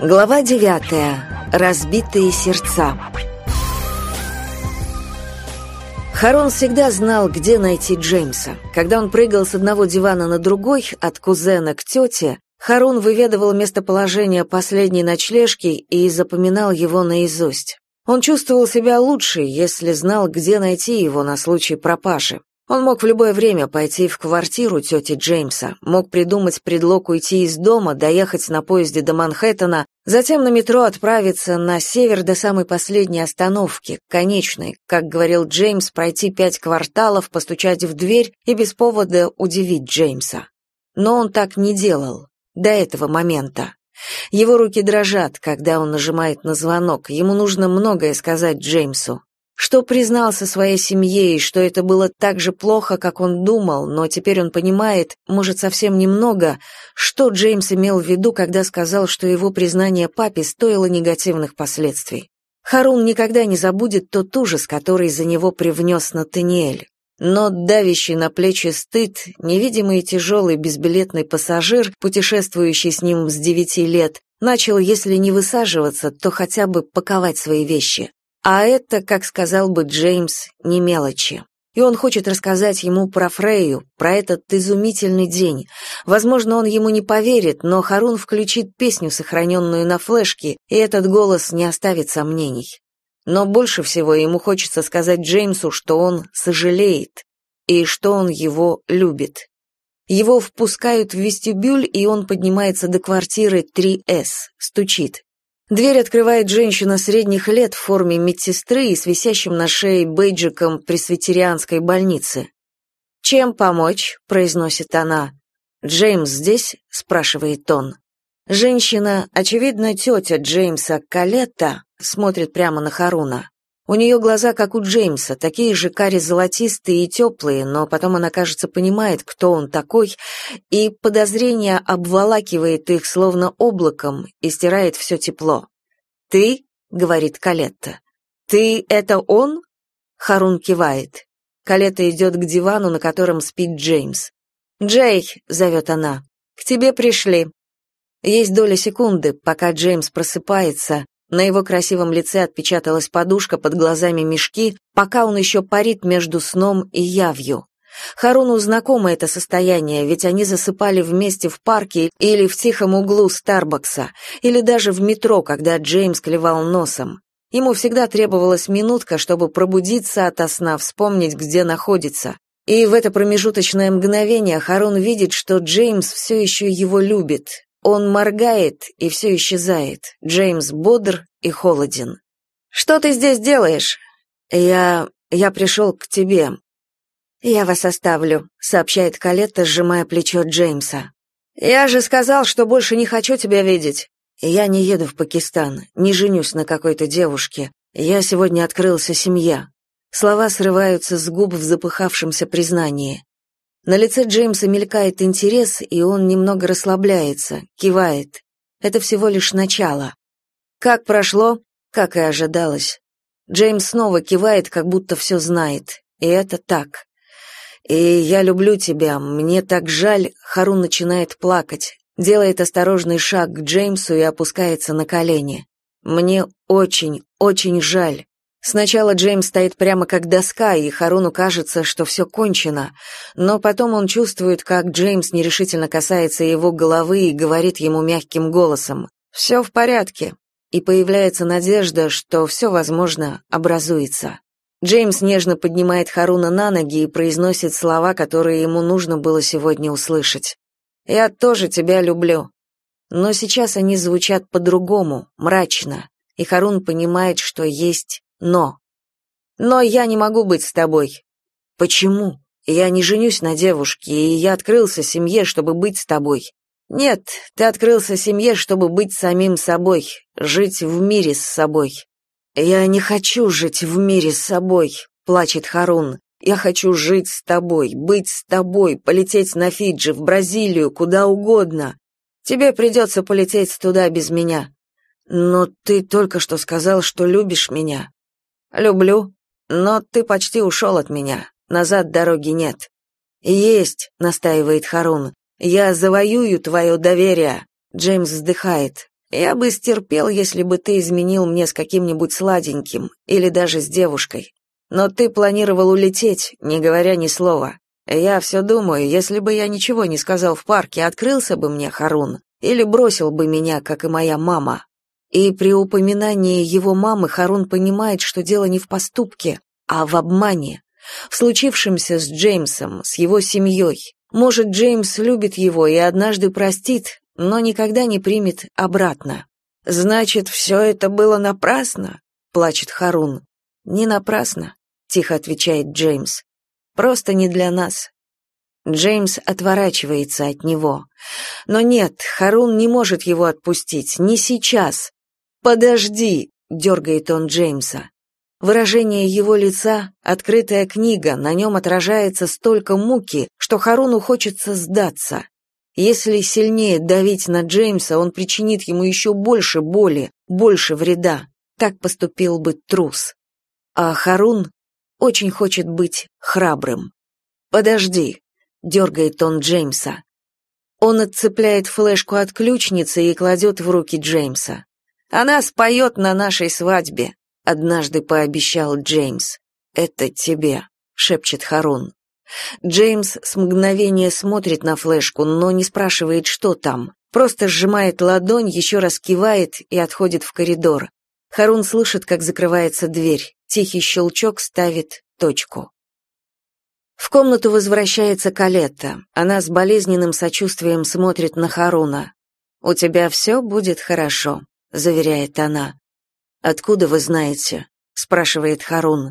Глава девятая. Разбитые сердца. Харон всегда знал, где найти Джеймса. Когда он прыгал с одного дивана на другой, от кузена к тете, Харун выведывал местоположение последней ночлежки и запоминал его наизусть. Он чувствовал себя лучше, если знал, где найти его на случай пропажи. Он мог в любое время пойти в квартиру тети Джеймса, мог придумать предлог уйти из дома, доехать на поезде до Манхэттена, затем на метро отправиться на север до самой последней остановки, конечной, как говорил Джеймс, пройти пять кварталов, постучать в дверь и без повода удивить Джеймса. Но он так не делал до этого момента. Его руки дрожат, когда он нажимает на звонок, ему нужно многое сказать Джеймсу что признался своей семье и что это было так же плохо, как он думал, но теперь он понимает, может, совсем немного, что Джеймс имел в виду, когда сказал, что его признание папе стоило негативных последствий. Харун никогда не забудет тот ужас, который за него привнес Натаниэль. Но давящий на плечи стыд, невидимый и тяжелый безбилетный пассажир, путешествующий с ним с девяти лет, начал, если не высаживаться, то хотя бы паковать свои вещи. А это, как сказал бы Джеймс, не мелочи. И он хочет рассказать ему про Фрейю, про этот изумительный день. Возможно, он ему не поверит, но Харун включит песню, сохраненную на флешке, и этот голос не оставит сомнений. Но больше всего ему хочется сказать Джеймсу, что он сожалеет и что он его любит. Его впускают в вестибюль, и он поднимается до квартиры 3С, стучит. Дверь открывает женщина средних лет в форме медсестры и с висящим на шее бейджиком пресвитерианской больницы. «Чем помочь?» — произносит она. «Джеймс здесь?» — спрашивает он. Женщина, очевидно, тетя Джеймса Калетта, смотрит прямо на Харуна. У нее глаза, как у Джеймса, такие же кари-золотистые и теплые, но потом она, кажется, понимает, кто он такой, и подозрение обволакивает их словно облаком и стирает все тепло. «Ты?» — говорит Калетта. «Ты — это он?» Харун кивает. Калетта идет к дивану, на котором спит Джеймс. «Джей!» — зовет она. «К тебе пришли». Есть доля секунды, пока Джеймс просыпается, на его красивом лице отпечаталась подушка, под глазами мешки, пока он еще парит между сном и явью. Харуну знакомо это состояние, ведь они засыпали вместе в парке или в тихом углу Старбакса, или даже в метро, когда Джеймс клевал носом. Ему всегда требовалась минутка, чтобы пробудиться ото сна, вспомнить, где находится. И в это промежуточное мгновение Харун видит, что Джеймс все еще его любит, он моргает, и все исчезает. Джеймс бодр и холоден. «Что ты здесь делаешь?» «Я... я пришел к тебе». «Я вас оставлю», — сообщает Калетта, сжимая плечо Джеймса. «Я же сказал, что больше не хочу тебя видеть. Я не еду в Пакистан, не женюсь на какой-то девушке. Я сегодня открылся семья». Слова срываются с губ в запыхавшемся признании. На лице Джеймса мелькает интерес, и он немного расслабляется, кивает. Это всего лишь начало. Как прошло? Как и ожидалось. Джеймс снова кивает, как будто все знает. И это так. И я люблю тебя, мне так жаль, Харун начинает плакать, делает осторожный шаг к Джеймсу и опускается на колени. Мне очень, очень жаль. Сначала Джеймс стоит прямо как доска, и Харуну кажется, что все кончено, но потом он чувствует, как Джеймс нерешительно касается его головы и говорит ему мягким голосом «Все в порядке», и появляется надежда, что все, возможно, образуется. Джеймс нежно поднимает Харуна на ноги и произносит слова, которые ему нужно было сегодня услышать. «Я тоже тебя люблю». Но сейчас они звучат по-другому, мрачно, и Харун понимает, что есть но. Но я не могу быть с тобой. Почему? Я не женюсь на девушке, и я открылся семье, чтобы быть с тобой. Нет, ты открылся семье, чтобы быть самим собой, жить в мире с собой. Я не хочу жить в мире с собой, плачет Харун. Я хочу жить с тобой, быть с тобой, полететь на Фиджи, в Бразилию, куда угодно. Тебе придется полететь туда без меня. Но ты только что сказал, что любишь меня. Люблю, но ты почти ушел от меня. Назад дороги нет. «Есть», — настаивает Харун. «Я завоюю твое доверие». Джеймс вздыхает. «Я бы стерпел, если бы ты изменил мне с каким-нибудь сладеньким, или даже с девушкой. Но ты планировал улететь, не говоря ни слова. Я все думаю, если бы я ничего не сказал в парке, открылся бы мне Харун, или бросил бы меня, как и моя мама». И при упоминании его мамы Харун понимает, что дело не в поступке, а в обмане, в случившемся с Джеймсом, с его семьей. Может, Джеймс любит его и однажды простит, но никогда не примет обратно. «Значит, все это было напрасно?» — плачет Харун. «Не напрасно», — тихо отвечает Джеймс. «Просто не для нас». Джеймс отворачивается от него. Но нет, Харун не может его отпустить, не сейчас. «Подожди!» — дергает он Джеймса. Выражение его лица — открытая книга, на нем отражается столько муки, что Харуну хочется сдаться. Если сильнее давить на Джеймса, он причинит ему еще больше боли, больше вреда. Так поступил бы трус. А Харун очень хочет быть храбрым. «Подожди», — дергает он Джеймса. Он отцепляет флешку от ключницы и кладет в руки Джеймса. Она споет на нашей свадьбе, однажды пообещал Джеймс. Это тебе, шепчет Харун. Джеймс с мгновения смотрит на флешку, но не спрашивает, что там. Просто сжимает ладонь, еще раз кивает и отходит в коридор. Харун слышит, как закрывается дверь. Тихий щелчок ставит точку. В комнату возвращается Калетта. Она с болезненным сочувствием смотрит на Харуна. «У тебя все будет хорошо», — заверяет она. «Откуда вы знаете?» — спрашивает Харун.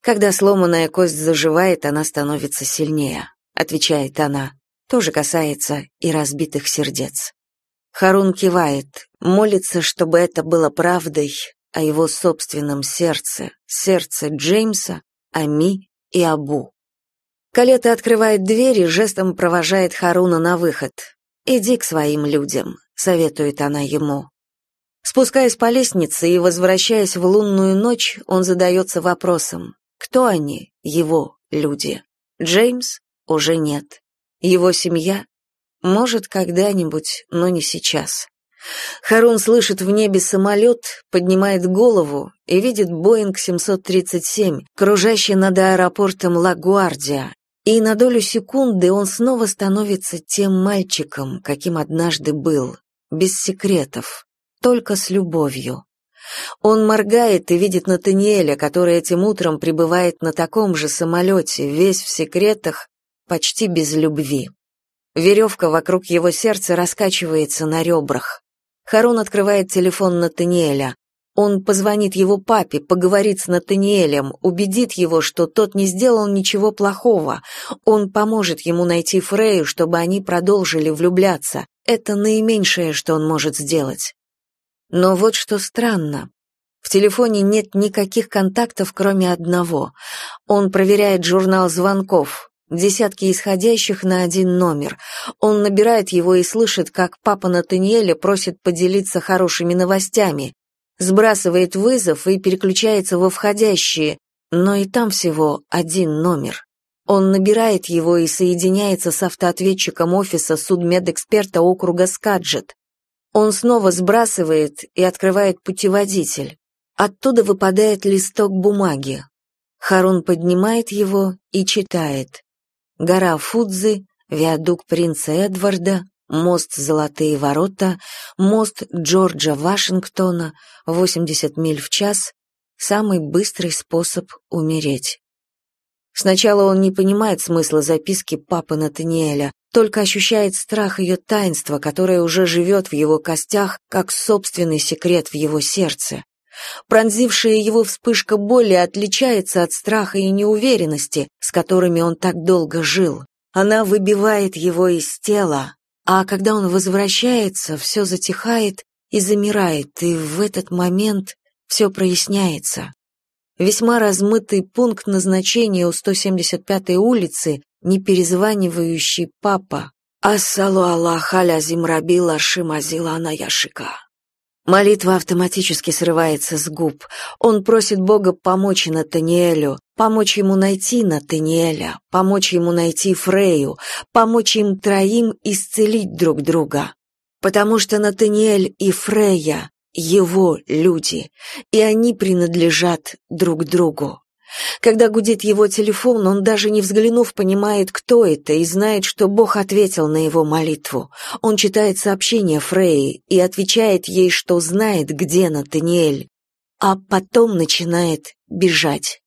«Когда сломанная кость заживает, она становится сильнее», — отвечает она. «Тоже касается и разбитых сердец». Харун кивает, молится, чтобы это было правдой о его собственном сердце, сердце Джеймса, Ами и Абу. Калета открывает дверь и жестом провожает Харуна на выход. «Иди к своим людям», — советует она ему. Спускаясь по лестнице и возвращаясь в лунную ночь, он задается вопросом, кто они, его люди? Джеймс? Уже нет. Его семья? Может, когда-нибудь, но не сейчас. Харун слышит в небе самолет, поднимает голову и видит Боинг 737, кружащий над аэропортом Ла-Гуардия. И на долю секунды он снова становится тем мальчиком, каким однажды был, без секретов, только с любовью. Он моргает и видит Натаниэля, который этим утром прибывает на таком же самолете, весь в секретах, почти без любви. Веревка вокруг его сердца раскачивается на ребрах. Харон открывает телефон Натаниэля. Он позвонит его папе, поговорит с Натаниэлем, убедит его, что тот не сделал ничего плохого. Он поможет ему найти Фрею, чтобы они продолжили влюбляться. Это наименьшее, что он может сделать. Но вот что странно. В телефоне нет никаких контактов, кроме одного. Он проверяет журнал звонков, десятки исходящих на один номер. Он набирает его и слышит, как папа Натаниэля просит поделиться хорошими новостями, сбрасывает вызов и переключается во входящие, но и там всего один номер. Он набирает его и соединяется с автоответчиком офиса судмедэксперта округа Скаджет. Он снова сбрасывает и открывает путеводитель. Оттуда выпадает листок бумаги. Харун поднимает его и читает. Гора Фудзи, виадук принца Эдварда, мост Золотые ворота, мост Джорджа Вашингтона, 80 миль в час, самый быстрый способ умереть. Сначала он не понимает смысла записки папы Натаниэля, только ощущает страх ее таинства, которое уже живет в его костях, как собственный секрет в его сердце. Пронзившая его вспышка боли отличается от страха и неуверенности, с которыми он так долго жил. Она выбивает его из тела, а когда он возвращается, все затихает и замирает, и в этот момент все проясняется. Весьма размытый пункт назначения у 175-й улицы неперезванивающий папа. Ассалу Аллах аля зимрабила шимазила яшика. Молитва автоматически срывается с губ. Он просит Бога помочь Натаниэлю, помочь ему найти Натаниэля, помочь ему найти Фрею, помочь им троим исцелить друг друга. Потому что Натаниэль и Фрея — его люди, и они принадлежат друг другу. Когда гудит его телефон, он даже не взглянув, понимает, кто это, и знает, что Бог ответил на его молитву. Он читает сообщение Фреи и отвечает ей, что знает, где Натаниэль, а потом начинает бежать.